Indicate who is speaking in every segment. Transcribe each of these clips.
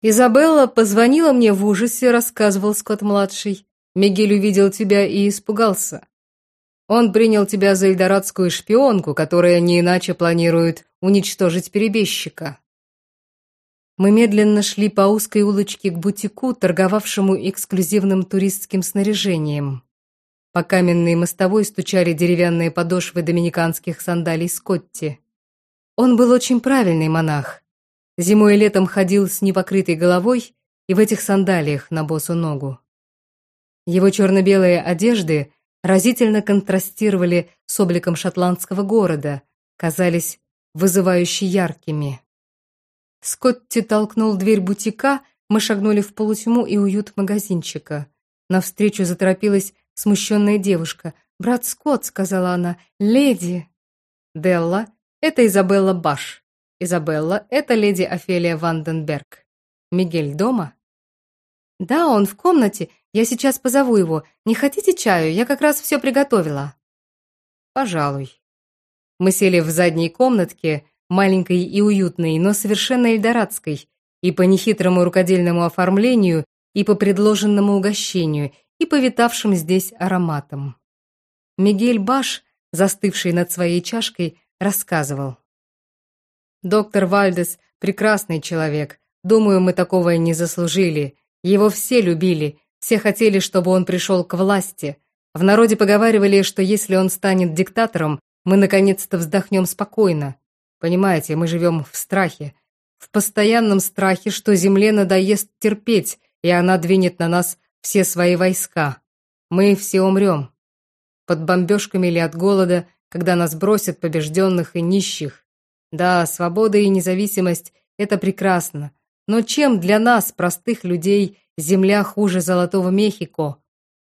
Speaker 1: «Изабелла позвонила мне в ужасе», — рассказывал Скотт-младший. «Мигель увидел тебя и испугался. Он принял тебя за эльдорадскую шпионку, которая не иначе планирует уничтожить перебежчика». Мы медленно шли по узкой улочке к бутику, торговавшему эксклюзивным туристским снаряжением. По каменной мостовой стучали деревянные подошвы доминиканских сандалий Скотти. Он был очень правильный монах. Зимой и летом ходил с непокрытой головой и в этих сандалиях на босу ногу. Его черно-белые одежды разительно контрастировали с обликом шотландского города, казались вызывающе яркими. Скотти толкнул дверь бутика, мы шагнули в полутьму и уют магазинчика. Навстречу заторопилась смущенная девушка. «Брат Скотт», — сказала она, — «леди». «Делла, это Изабелла Баш. Изабелла, это леди Офелия Ванденберг. Мигель дома?» «Да, он в комнате. Я сейчас позову его. Не хотите чаю? Я как раз все приготовила». «Пожалуй». Мы сели в задней комнатке, маленькой и уютной, но совершенно эльдорадской, и по нехитрому рукодельному оформлению, и по предложенному угощению, и по витавшим здесь ароматам. Мигель Баш, застывший над своей чашкой, рассказывал. «Доктор Вальдес – прекрасный человек. Думаю, мы такого не заслужили. Его все любили, все хотели, чтобы он пришел к власти. В народе поговаривали, что если он станет диктатором, мы наконец-то вздохнем спокойно. Понимаете, мы живем в страхе. В постоянном страхе, что земле надоест терпеть, и она двинет на нас все свои войска. Мы все умрем. Под бомбежками или от голода, когда нас бросят побежденных и нищих. Да, свобода и независимость – это прекрасно. Но чем для нас, простых людей, земля хуже Золотого Мехико?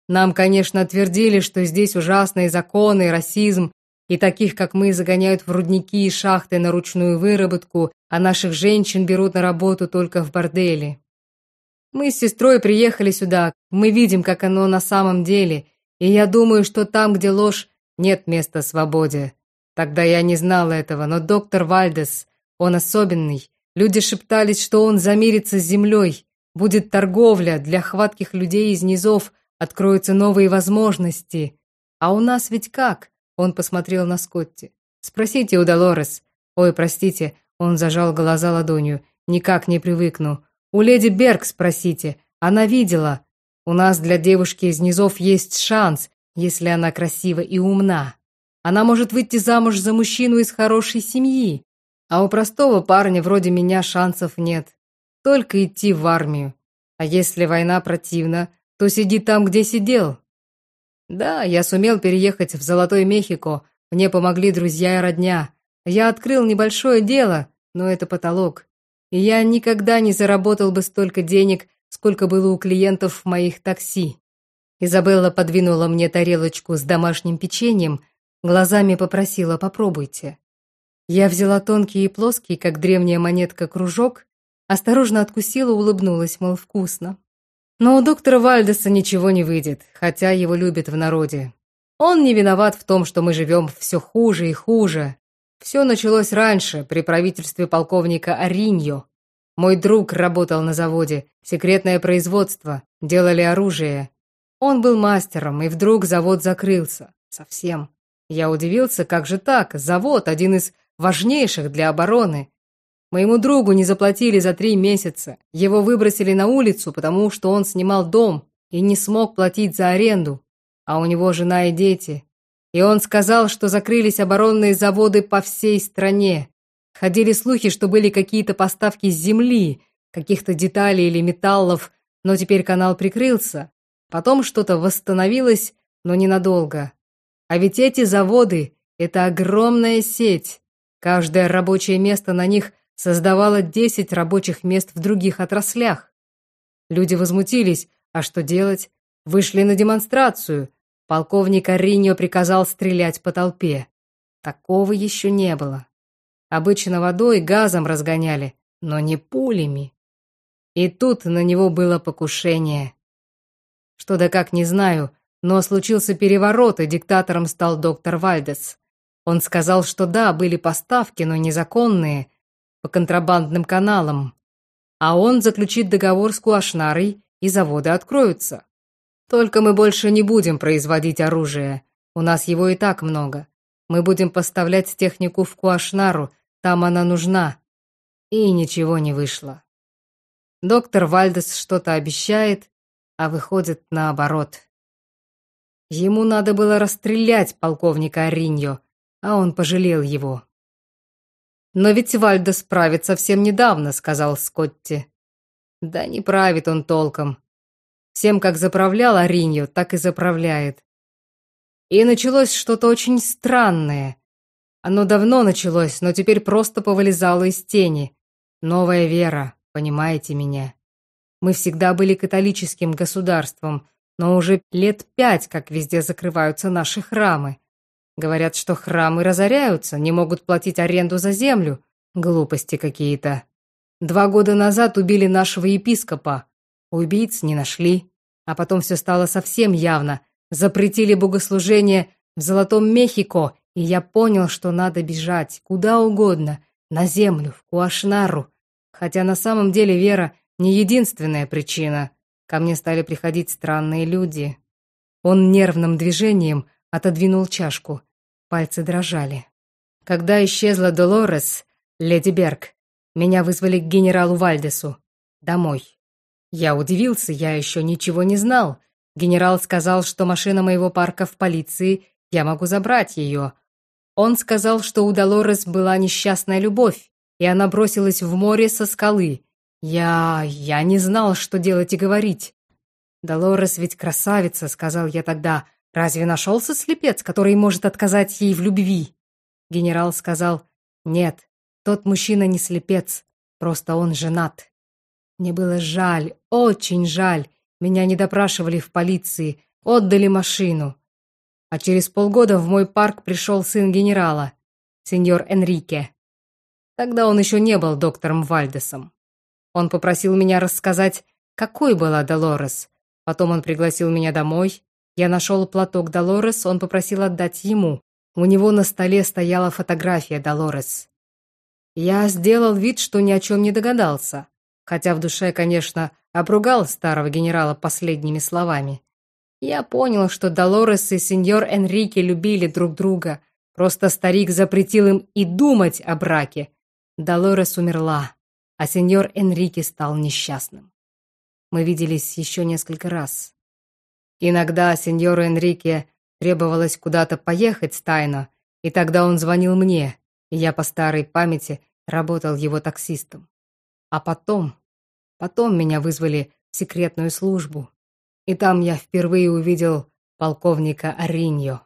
Speaker 1: Нам, конечно, твердили, что здесь ужасные законы, расизм, и таких, как мы, загоняют в рудники и шахты на ручную выработку, а наших женщин берут на работу только в борделе. Мы с сестрой приехали сюда, мы видим, как оно на самом деле, и я думаю, что там, где ложь, нет места свободе. Тогда я не знал этого, но доктор Вальдес, он особенный. Люди шептались, что он замирится с землей, будет торговля, для хватких людей из низов откроются новые возможности. А у нас ведь как? Он посмотрел на Скотти. «Спросите у Долорес». «Ой, простите», он зажал глаза ладонью. «Никак не привыкну». «У леди Берг спросите. Она видела. У нас для девушки из низов есть шанс, если она красива и умна. Она может выйти замуж за мужчину из хорошей семьи. А у простого парня вроде меня шансов нет. Только идти в армию. А если война противна, то сиди там, где сидел. Да, я сумел переехать в Золотой Мехико. Мне помогли друзья и родня. Я открыл небольшое дело, но это потолок. И я никогда не заработал бы столько денег, сколько было у клиентов в моих такси. Изабелла подвинула мне тарелочку с домашним печеньем, глазами попросила «попробуйте». Я взяла тонкий и плоский, как древняя монетка, кружок, осторожно откусила, улыбнулась, мол, вкусно. Но у доктора Вальдеса ничего не выйдет, хотя его любят в народе. Он не виноват в том, что мы живем все хуже и хуже. Все началось раньше, при правительстве полковника Ариньо. Мой друг работал на заводе, секретное производство, делали оружие. Он был мастером, и вдруг завод закрылся. Совсем. Я удивился, как же так, завод, один из важнейших для обороны, Моему другу не заплатили за три месяца. Его выбросили на улицу, потому что он снимал дом и не смог платить за аренду. А у него жена и дети. И он сказал, что закрылись оборонные заводы по всей стране. Ходили слухи, что были какие-то поставки с земли, каких-то деталей или металлов, но теперь канал прикрылся. Потом что-то восстановилось, но ненадолго. А ведь эти заводы – это огромная сеть. Каждое рабочее место на них создавала 10 рабочих мест в других отраслях. Люди возмутились, а что делать? Вышли на демонстрацию. Полковник Ариньо приказал стрелять по толпе. Такого еще не было. Обычно водой, газом разгоняли, но не пулями. И тут на него было покушение. Что да как, не знаю, но случился переворот, и диктатором стал доктор Вальдес. Он сказал, что да, были поставки, но незаконные, по контрабандным каналам. а он заключит договор с Куашнарой, и заводы откроются. Только мы больше не будем производить оружие. У нас его и так много. Мы будем поставлять технику в Куашнару, там она нужна. И ничего не вышло. Доктор Вальдес что-то обещает, а выходит наоборот. Ему надо было расстрелять полковника Ариньо, а он пожалел его. «Но ведь Вальдес правит совсем недавно», — сказал Скотти. «Да не правит он толком. Всем как заправлял Ариньо, так и заправляет. И началось что-то очень странное. Оно давно началось, но теперь просто повылезало из тени. Новая вера, понимаете меня? Мы всегда были католическим государством, но уже лет пять, как везде закрываются наши храмы. Говорят, что храмы разоряются, не могут платить аренду за землю. Глупости какие-то. Два года назад убили нашего епископа. Убийц не нашли. А потом все стало совсем явно. Запретили богослужение в Золотом Мехико, и я понял, что надо бежать куда угодно, на землю, в Куашнару. Хотя на самом деле вера не единственная причина. Ко мне стали приходить странные люди. Он нервным движением отодвинул чашку. Пальцы дрожали. Когда исчезла Долорес, леди Берг, меня вызвали к генералу Вальдесу. Домой. Я удивился, я еще ничего не знал. Генерал сказал, что машина моего парка в полиции, я могу забрать ее. Он сказал, что у Долорес была несчастная любовь, и она бросилась в море со скалы. Я... я не знал, что делать и говорить. «Долорес ведь красавица», — сказал я тогда, — Разве нашелся слепец, который может отказать ей в любви? Генерал сказал, нет, тот мужчина не слепец, просто он женат. Мне было жаль, очень жаль. Меня не допрашивали в полиции, отдали машину. А через полгода в мой парк пришел сын генерала, сеньор Энрике. Тогда он еще не был доктором Вальдесом. Он попросил меня рассказать, какой была Долорес. Потом он пригласил меня домой, я нашел платок Долорес, он попросил отдать ему. У него на столе стояла фотография Долорес. Я сделал вид, что ни о чем не догадался, хотя в душе, конечно, обругал старого генерала последними словами. Я понял, что Долорес и сеньор Энрике любили друг друга, просто старик запретил им и думать о браке. Долорес умерла, а сеньор Энрике стал несчастным. Мы виделись еще несколько раз. Иногда сеньору Энрике требовалось куда-то поехать тайно, и тогда он звонил мне, и я по старой памяти работал его таксистом. А потом, потом меня вызвали в секретную службу, и там я впервые увидел полковника Ариньо.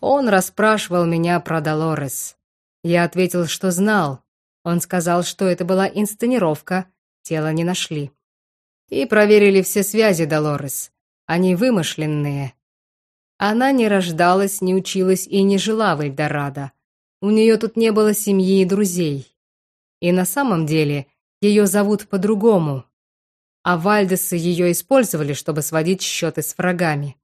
Speaker 1: Он расспрашивал меня про Долорес. Я ответил, что знал. Он сказал, что это была инсценировка, тело не нашли. И проверили все связи Долорес. Они вымышленные. Она не рождалась, не училась и не жила в Эльдорадо. У нее тут не было семьи и друзей. И на самом деле ее зовут по-другому. А Вальдесы ее использовали, чтобы сводить счеты с врагами.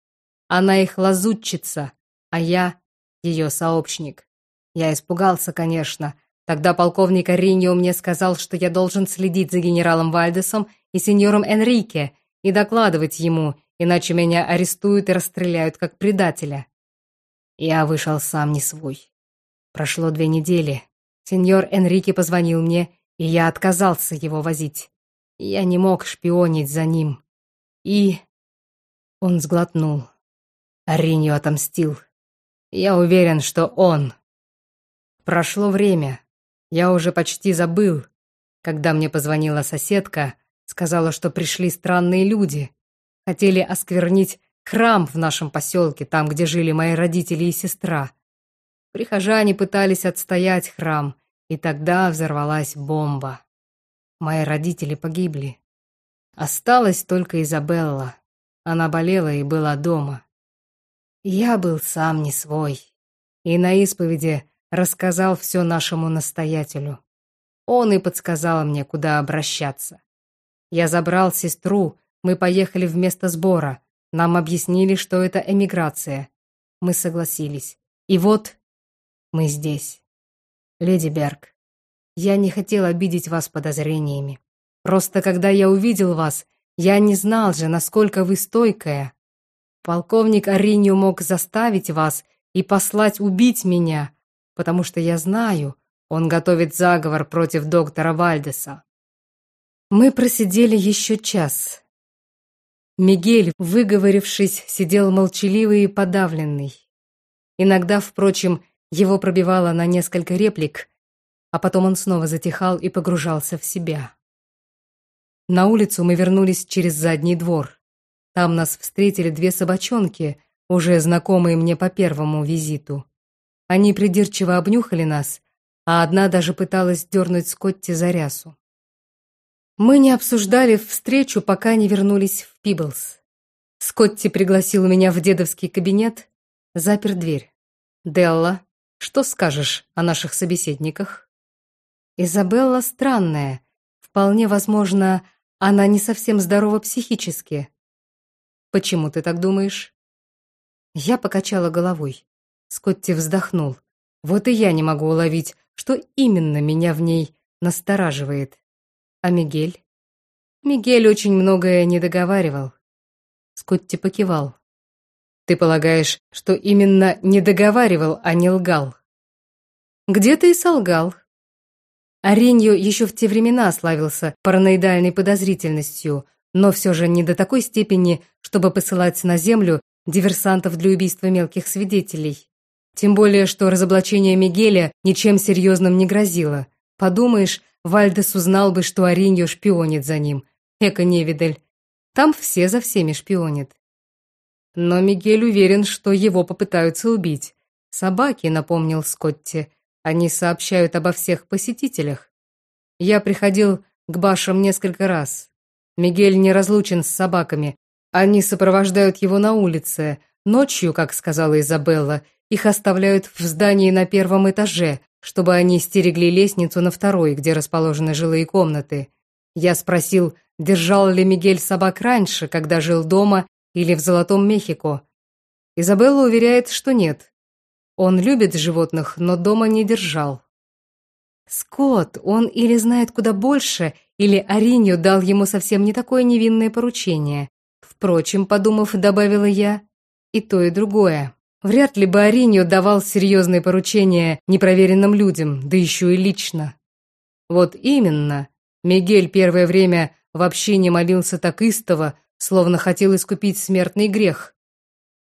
Speaker 1: Она их лазутчица, а я ее сообщник. Я испугался, конечно. Тогда полковник Ариньо мне сказал, что я должен следить за генералом Вальдесом и сеньором Энрике и докладывать ему, иначе меня арестуют и расстреляют как предателя. Я вышел сам не свой. Прошло две недели. Сеньор Энрике позвонил мне, и я отказался его возить. Я не мог шпионить за ним. И... Он сглотнул. Аринью отомстил. Я уверен, что он. Прошло время. Я уже почти забыл. Когда мне позвонила соседка, сказала, что пришли странные люди. Хотели осквернить храм в нашем поселке, там, где жили мои родители и сестра. Прихожане пытались отстоять храм, и тогда взорвалась бомба. Мои родители погибли. Осталась только Изабелла. Она болела и была дома. Я был сам не свой. И на исповеди рассказал все нашему настоятелю. Он и подсказал мне, куда обращаться. Я забрал сестру, мы поехали в место сбора. Нам объяснили, что это эмиграция. Мы согласились. И вот мы здесь. Леди Берг, я не хотел обидеть вас подозрениями. Просто когда я увидел вас, я не знал же, насколько вы стойкая. Полковник Аринью мог заставить вас и послать убить меня, потому что я знаю, он готовит заговор против доктора Вальдеса. Мы просидели еще час. Мигель, выговорившись, сидел молчаливый и подавленный. Иногда, впрочем, его пробивало на несколько реплик, а потом он снова затихал и погружался в себя. На улицу мы вернулись через задний двор. Там нас встретили две собачонки, уже знакомые мне по первому визиту. Они придирчиво обнюхали нас, а одна даже пыталась дернуть Скотти за рясу. Мы не обсуждали встречу, пока не вернулись в Пиблс. Скотти пригласил меня в дедовский кабинет, запер дверь. «Делла, что скажешь о наших собеседниках?» Изабелла странная. Вполне возможно, она не совсем здорова психически. Почему ты так думаешь? Я покачала головой. Скотти вздохнул. Вот и я не могу уловить, что именно меня в ней настораживает. А Мигель? Мигель очень многое не договаривал. Скотти покивал. Ты полагаешь, что именно не договаривал, а не лгал? Где ты и солгал, Ареньо еще в те времена славился параноидальной подозрительностью, но все же не до такой степени, чтобы посылать на землю диверсантов для убийства мелких свидетелей. Тем более, что разоблачение Мигеля ничем серьезным не грозило. Подумаешь, Вальдес узнал бы, что Ариньо шпионит за ним. Эко-невидаль. Там все за всеми шпионят. Но Мигель уверен, что его попытаются убить. Собаки, напомнил Скотти. Они сообщают обо всех посетителях. Я приходил к Башам несколько раз. Мигель не разлучен с собаками. Они сопровождают его на улице. Ночью, как сказала Изабелла, их оставляют в здании на первом этаже, чтобы они стерегли лестницу на второй, где расположены жилые комнаты. Я спросил, держал ли Мигель собак раньше, когда жил дома или в Золотом Мехико. Изабелла уверяет, что нет. Он любит животных, но дома не держал. Скотт, он или знает куда больше, или Ариньо дал ему совсем не такое невинное поручение. Впрочем, подумав, добавила я, и то, и другое. Вряд ли бы Ариньо давал серьезные поручения непроверенным людям, да еще и лично. Вот именно. Мигель первое время вообще не молился так истово, словно хотел искупить смертный грех.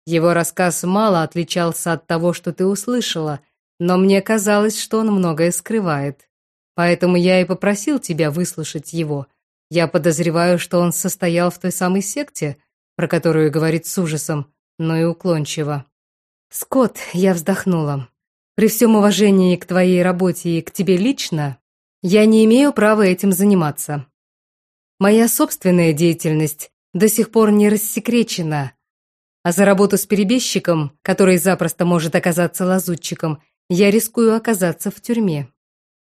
Speaker 1: Его рассказ мало отличался от того, что ты услышала, но мне казалось, что он многое скрывает. Поэтому я и попросил тебя выслушать его. Я подозреваю, что он состоял в той самой секте, про которую говорит с ужасом, но и уклончиво. Скотт, я вздохнула. При всем уважении к твоей работе и к тебе лично, я не имею права этим заниматься. Моя собственная деятельность до сих пор не рассекречена, а за работу с перебежчиком, который запросто может оказаться лазутчиком, я рискую оказаться в тюрьме.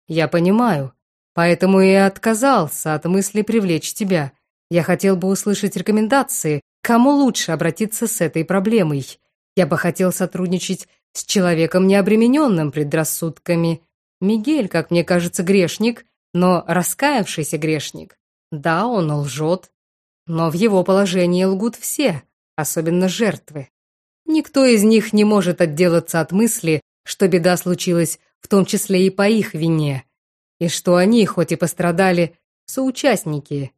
Speaker 1: Я понимаю, поэтому и отказался от мысли привлечь тебя. Я хотел бы услышать рекомендации, кому лучше обратиться с этой проблемой. Я бы хотел сотрудничать с человеком, не обремененным предрассудками. Мигель, как мне кажется, грешник, но раскаявшийся грешник. Да, он лжет, но в его положении лгут все, особенно жертвы. Никто из них не может отделаться от мысли, что беда случилась в том числе и по их вине, и что они, хоть и пострадали, соучастники.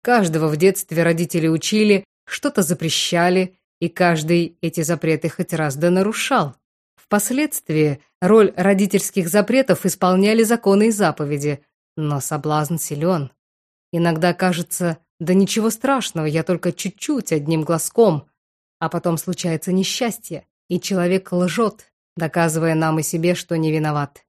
Speaker 1: Каждого в детстве родители учили, что-то запрещали, и каждый эти запреты хоть раз да нарушал. Впоследствии роль родительских запретов исполняли законы и заповеди, но соблазн силен. Иногда кажется, да ничего страшного, я только чуть-чуть одним глазком. А потом случается несчастье, и человек лжет, доказывая нам и себе, что не виноват.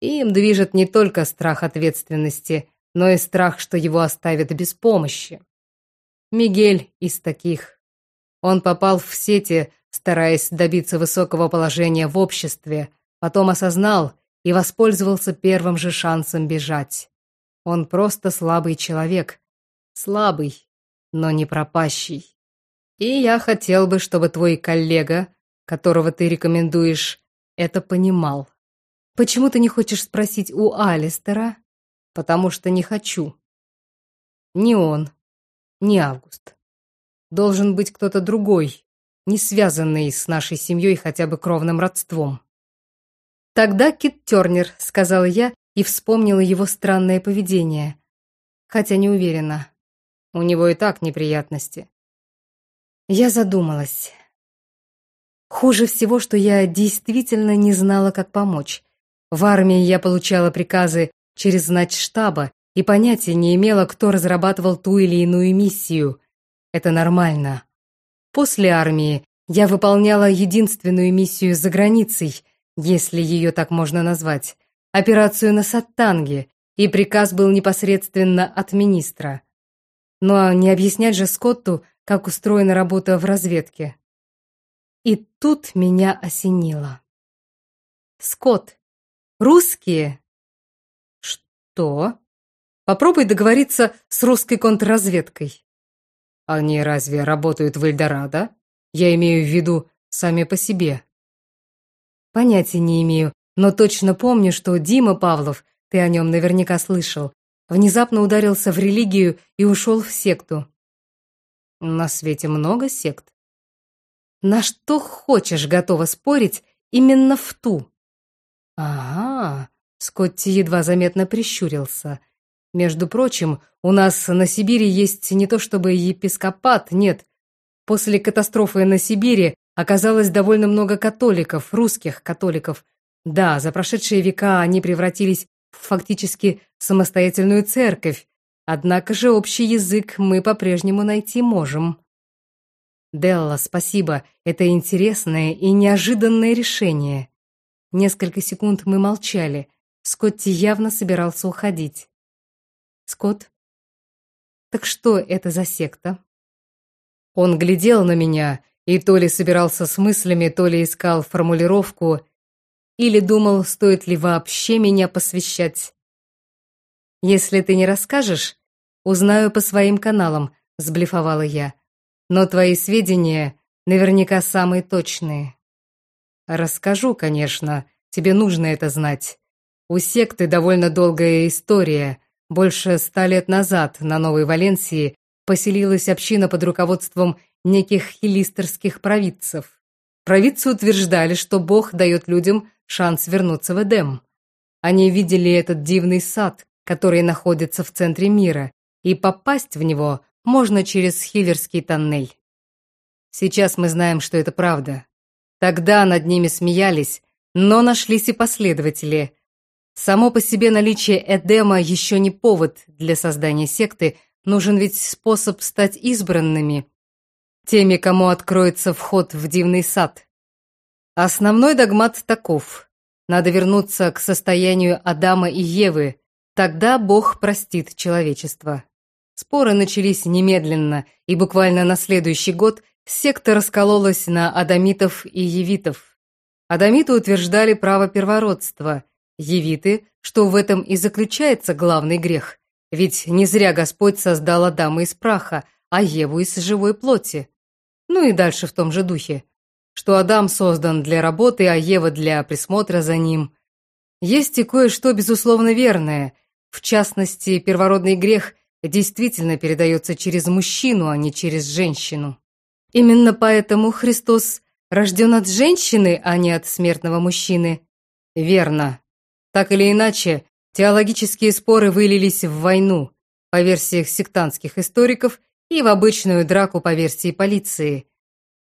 Speaker 1: Им движет не только страх ответственности, но и страх, что его оставят без помощи. Мигель из таких. Он попал в сети, стараясь добиться высокого положения в обществе, потом осознал и воспользовался первым же шансом бежать. Он просто слабый человек. Слабый, но не пропащий. И я хотел бы, чтобы твой коллега, которого ты рекомендуешь, это понимал. Почему ты не хочешь спросить у Алистера? Потому что не хочу. Ни он, ни Август. Должен быть кто-то другой, не связанный с нашей семьей хотя бы кровным родством. Тогда Кит Тернер, сказала я и вспомнила его странное поведение. Хотя не уверена. У него и так неприятности. Я задумалась. Хуже всего, что я действительно не знала, как помочь. В армии я получала приказы через знать штаба и понятия не имела, кто разрабатывал ту или иную миссию. Это нормально. После армии я выполняла единственную миссию за границей, если ее так можно назвать, операцию на Саттанге, и приказ был непосредственно от министра. Но не объяснять же Скотту, как устроена работа в разведке. И тут меня осенило. Скотт, русские? Что? Попробуй договориться с русской контрразведкой. Они разве работают в Эльдорадо? Я имею в виду сами по себе. Понятия не имею, но точно помню, что Дима Павлов, ты о нем наверняка слышал, внезапно ударился в религию и ушел в секту. На свете много сект. На что хочешь готова спорить, именно в ту. Ага, Скотти едва заметно прищурился. Между прочим, у нас на Сибири есть не то чтобы епископат, нет. После катастрофы на Сибири оказалось довольно много католиков, русских католиков. Да, за прошедшие века они превратились в фактически самостоятельную церковь, однако же общий язык мы по-прежнему найти можем. Делла, спасибо, это интересное и неожиданное решение. Несколько секунд мы молчали. Скотти явно собирался уходить. Скотт. Так что это за секта? Он глядел на меня и то ли собирался с мыслями, то ли искал формулировку, или думал, стоит ли вообще меня посвящать. Если ты не расскажешь, узнаю по своим каналам, сблефовала я. Но твои сведения наверняка самые точные. Расскажу, конечно, тебе нужно это знать. У секты довольно долгая история, больше ста лет назад на Новой Валенсии поселилась община под руководством неких хилистерских провидцев. Провидцы утверждали, что Бог дает людям шанс вернуться в Эдем. Они видели этот дивный сад, который находится в центре мира, и попасть в него можно через Хиллерский тоннель. Сейчас мы знаем, что это правда. Тогда над ними смеялись, но нашлись и последователи, Само по себе наличие Эдема еще не повод для создания секты, нужен ведь способ стать избранными, теми, кому откроется вход в дивный сад. Основной догмат таков. Надо вернуться к состоянию Адама и Евы, тогда Бог простит человечество. Споры начались немедленно, и буквально на следующий год секта раскололась на адамитов и евитов. Адамиты утверждали право первородства – Евиты, что в этом и заключается главный грех. Ведь не зря Господь создал Адама из праха, а Еву из живой плоти. Ну и дальше в том же духе, что Адам создан для работы, а Ева для присмотра за ним. Есть и кое-что безусловно верное. В частности, первородный грех действительно передается через мужчину, а не через женщину. Именно поэтому Христос рожден от женщины, а не от смертного мужчины. Верно. Так или иначе, теологические споры вылились в войну, по версиях сектантских историков, и в обычную драку по версии полиции.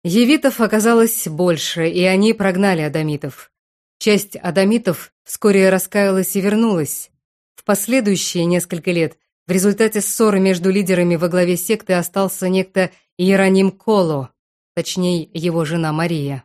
Speaker 1: Евитов оказалось больше, и они прогнали адамитов. Часть адамитов вскоре раскаялась и вернулась. В последующие несколько лет в результате ссоры между лидерами во главе секты остался некто Иероним Коло, точнее его жена Мария.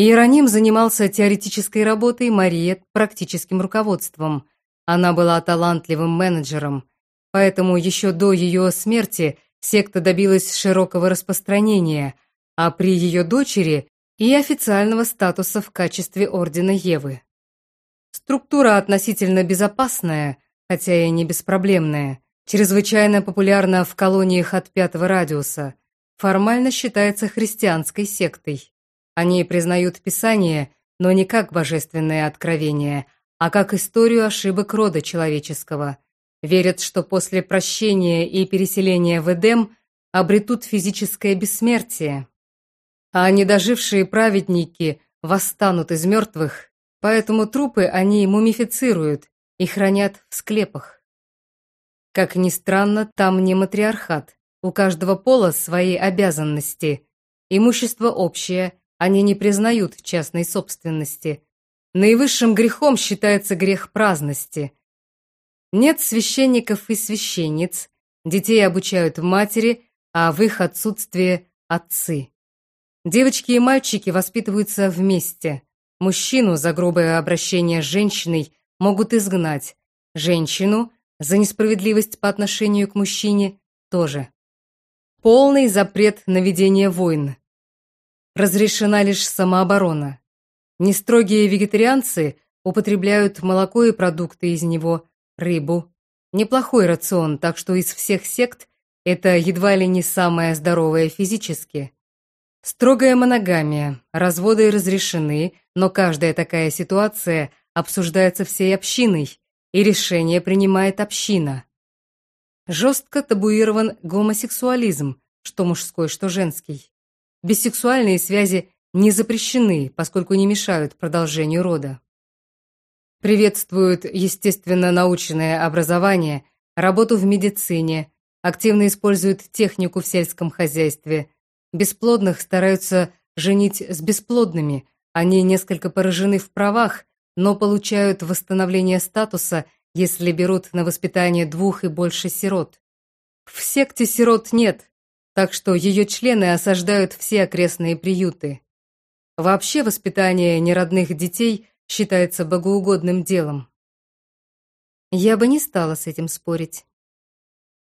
Speaker 1: Иероним занимался теоретической работой, Мария – практическим руководством. Она была талантливым менеджером, поэтому еще до ее смерти секта добилась широкого распространения, а при ее дочери и официального статуса в качестве Ордена Евы. Структура относительно безопасная, хотя и не беспроблемная, чрезвычайно популярна в колониях от пятого радиуса, формально считается христианской сектой. Они признают Писание, но не как божественное откровение, а как историю ошибок рода человеческого. верят, что после прощения и переселения в Эдем обретут физическое бессмертие. А недожившие праведники восстанут из мертвых, поэтому трупы они мумифицируют и хранят в склепах. Как ни странно, там не матриархат. У каждого пола свои обязанности. Имущество общее, они не признают частной собственности. Наивысшим грехом считается грех праздности. Нет священников и священниц, детей обучают матери, а в их отсутствие – отцы. Девочки и мальчики воспитываются вместе. Мужчину за грубое обращение с женщиной могут изгнать, женщину за несправедливость по отношению к мужчине тоже. Полный запрет на ведение войн. Разрешена лишь самооборона. Нестрогие вегетарианцы употребляют молоко и продукты из него, рыбу. Неплохой рацион, так что из всех сект это едва ли не самое здоровое физически. Строгая моногамия, разводы разрешены, но каждая такая ситуация обсуждается всей общиной, и решение принимает община. Жестко табуирован гомосексуализм, что мужской, что женский. Бисексуальные связи не запрещены, поскольку не мешают продолжению рода. Приветствуют естественно-научное образование, работу в медицине, активно используют технику в сельском хозяйстве. Бесплодных стараются женить с бесплодными, они несколько поражены в правах, но получают восстановление статуса – если берут на воспитание двух и больше сирот. В секте сирот нет, так что ее члены осаждают все окрестные приюты. Вообще воспитание неродных детей считается богоугодным делом. Я бы не стала с этим спорить.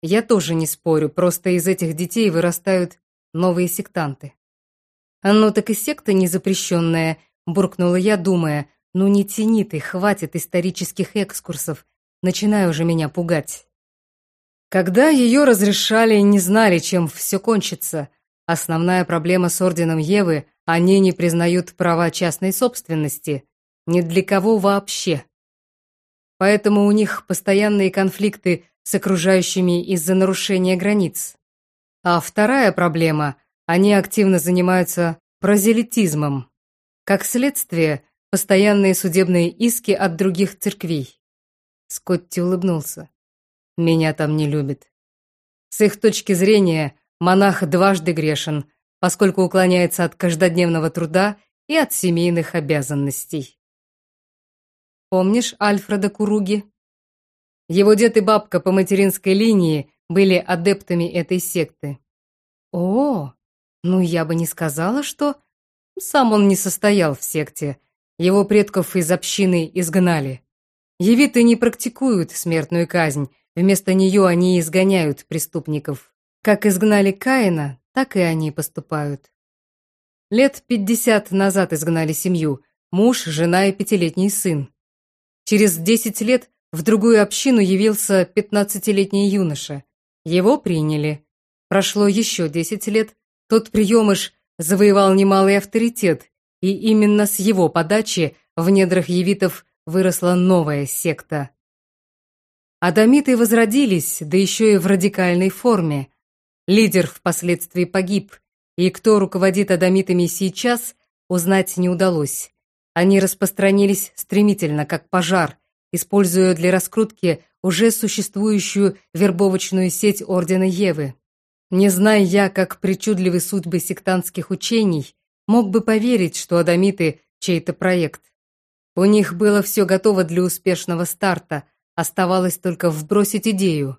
Speaker 1: Я тоже не спорю, просто из этих детей вырастают новые сектанты. «Ну так и секта незапрещенная», — буркнула я, думая, ну не тяни ты, хватит исторических экскурсов. Начинай уже меня пугать. Когда ее разрешали, не знали, чем все кончится. Основная проблема с Орденом Евы – они не признают права частной собственности. Ни для кого вообще. Поэтому у них постоянные конфликты с окружающими из-за нарушения границ. А вторая проблема – они активно занимаются прозелитизмом. Как следствие, постоянные судебные иски от других церквей. Скотти улыбнулся. Меня там не любят. С их точки зрения, монах дважды грешен, поскольку уклоняется от каждодневного труда и от семейных обязанностей. Помнишь Альфреда Куруги? Его дед и бабка по материнской линии были адептами этой секты. О, ну я бы не сказала, что... Сам он не состоял в секте, его предков из общины изгнали. Евиты не практикуют смертную казнь, вместо нее они изгоняют преступников. Как изгнали Каина, так и они поступают. Лет пятьдесят назад изгнали семью, муж, жена и пятилетний сын. Через десять лет в другую общину явился пятнадцатилетний юноша. Его приняли. Прошло еще десять лет, тот приемыш завоевал немалый авторитет и именно с его подачи в недрах евитов выросла новая секта. Адамиты возродились, да еще и в радикальной форме. Лидер впоследствии погиб, и кто руководит адамитами сейчас, узнать не удалось. Они распространились стремительно, как пожар, используя для раскрутки уже существующую вербовочную сеть Ордена Евы. Не зная я, как причудливы судьбы сектантских учений, мог бы поверить, что адамиты – чей-то проект. У них было все готово для успешного старта, оставалось только вбросить идею.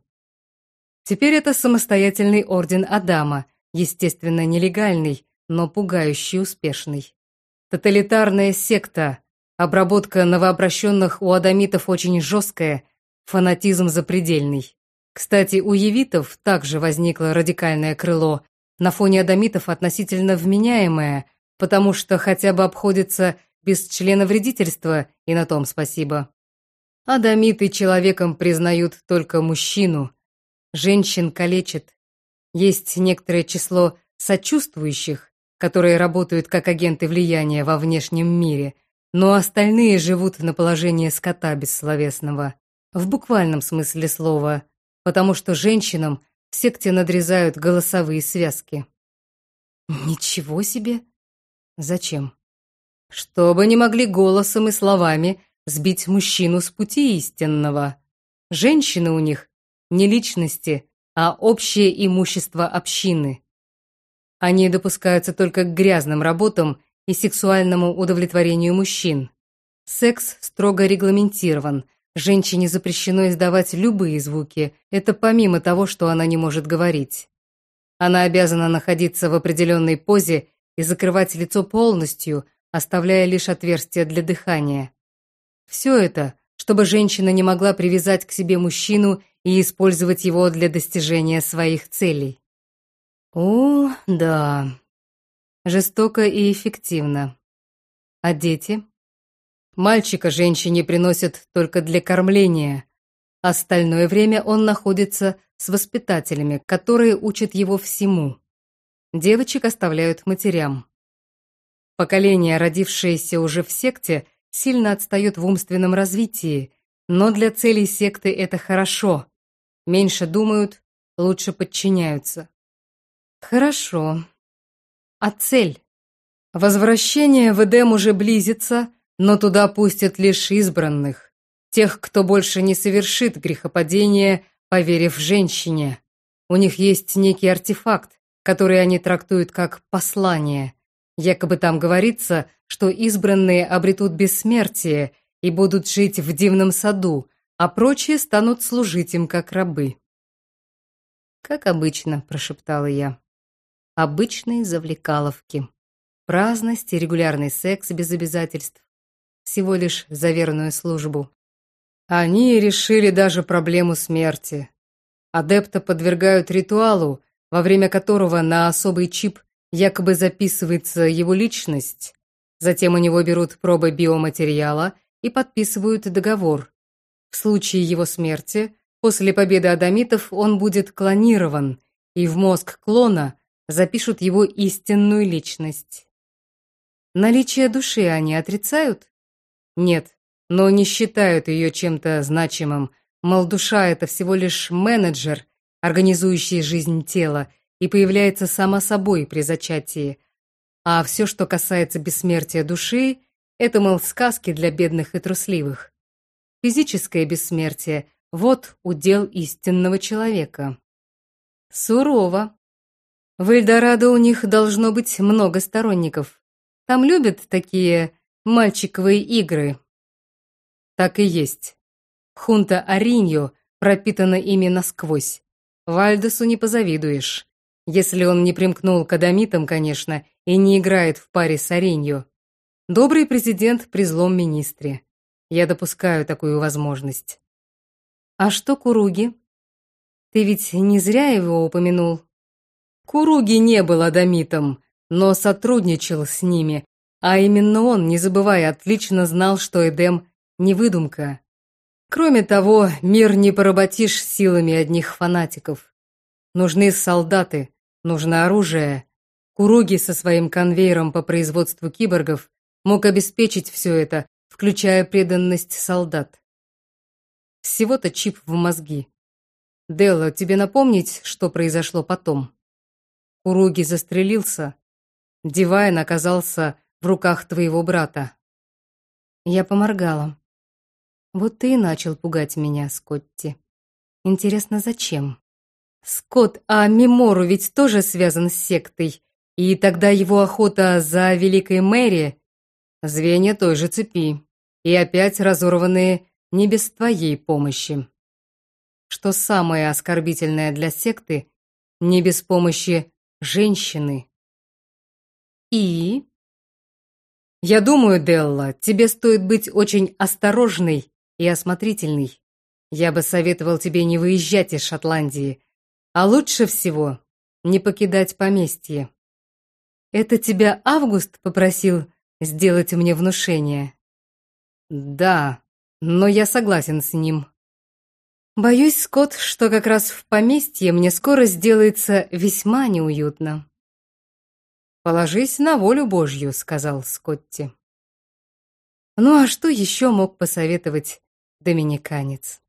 Speaker 1: Теперь это самостоятельный орден Адама, естественно, нелегальный, но пугающий успешный. Тоталитарная секта, обработка новообращенных у адамитов очень жесткая, фанатизм запредельный. Кстати, у евитов также возникло радикальное крыло, на фоне адамитов относительно вменяемое – потому что хотя бы обходится без члена вредительства, и на том спасибо. Адамиты человеком признают только мужчину, женщин калечат. Есть некоторое число сочувствующих, которые работают как агенты влияния во внешнем мире, но остальные живут на положении скота бессловесного. В буквальном смысле слова, потому что женщинам в секте надрезают голосовые связки. Ничего себе! Зачем? Чтобы не могли голосом и словами сбить мужчину с пути истинного. Женщины у них не личности, а общее имущество общины. Они допускаются только к грязным работам и сексуальному удовлетворению мужчин. Секс строго регламентирован. Женщине запрещено издавать любые звуки. Это помимо того, что она не может говорить. Она обязана находиться в определенной позе и закрывать лицо полностью, оставляя лишь отверстие для дыхания. Все это, чтобы женщина не могла привязать к себе мужчину и использовать его для достижения своих целей. О, да. Жестоко и эффективно. А дети? Мальчика женщине приносят только для кормления. Остальное время он находится с воспитателями, которые учат его всему. Девочек оставляют матерям. Поколение, родившееся уже в секте, сильно отстает в умственном развитии, но для целей секты это хорошо. Меньше думают, лучше подчиняются. Хорошо. А цель? Возвращение в Эдем уже близится, но туда пустят лишь избранных, тех, кто больше не совершит грехопадение, поверив женщине. У них есть некий артефакт, который они трактуют как послание. Якобы там говорится, что избранные обретут бессмертие и будут жить в дивном саду, а прочие станут служить им как рабы. «Как обычно», — прошептала я. «Обычные завлекаловки. Праздность и регулярный секс без обязательств. Всего лишь за верную службу. Они решили даже проблему смерти. Адепта подвергают ритуалу, во время которого на особый чип якобы записывается его личность. Затем у него берут пробы биоматериала и подписывают договор. В случае его смерти, после победы адамитов, он будет клонирован, и в мозг клона запишут его истинную личность. Наличие души они отрицают? Нет, но не считают ее чем-то значимым. Мол, душа — это всего лишь менеджер, организующий жизнь тела, и появляется сама собой при зачатии. А все, что касается бессмертия души, это, мол, сказки для бедных и трусливых. Физическое бессмертие – вот удел истинного человека. Сурово. В Эльдорадо у них должно быть много сторонников. Там любят такие мальчиковые игры. Так и есть. Хунта Ариньо пропитана ими насквозь. Вальдесу не позавидуешь. Если он не примкнул к адамитам, конечно, и не играет в паре с Ариньо. Добрый президент при злом министре. Я допускаю такую возможность. А что Куруги? Ты ведь не зря его упомянул. Куруги не был адамитом, но сотрудничал с ними, а именно он, не забывая, отлично знал, что Эдем не выдумка. Кроме того, мир не поработишь силами одних фанатиков. Нужны солдаты, нужно оружие. Куруги со своим конвейером по производству киборгов мог обеспечить все это, включая преданность солдат. Всего-то чип в мозги. Делла, тебе напомнить, что произошло потом? Куруги застрелился. Дивайн оказался в руках твоего брата. Я поморгала. Вот ты и начал пугать меня, Скотти. Интересно, зачем? Скотт, а Мемору ведь тоже связан с сектой, и тогда его охота за Великой Мэри Звенья той же цепи. И опять разорванные не без твоей помощи. Что самое оскорбительное для секты, не без помощи женщины. И... Я думаю, Делла, тебе стоит быть очень осторожной и осмотрительной. Я бы советовал тебе не выезжать из Шотландии, а лучше всего не покидать поместье. Это тебя Август попросил сделать мне внушение. Да, но я согласен с ним. Боюсь, Скотт, что как раз в поместье мне скоро сделается весьма неуютно. Положись на волю Божью, сказал Скотти. Ну а что еще мог посоветовать доминиканец?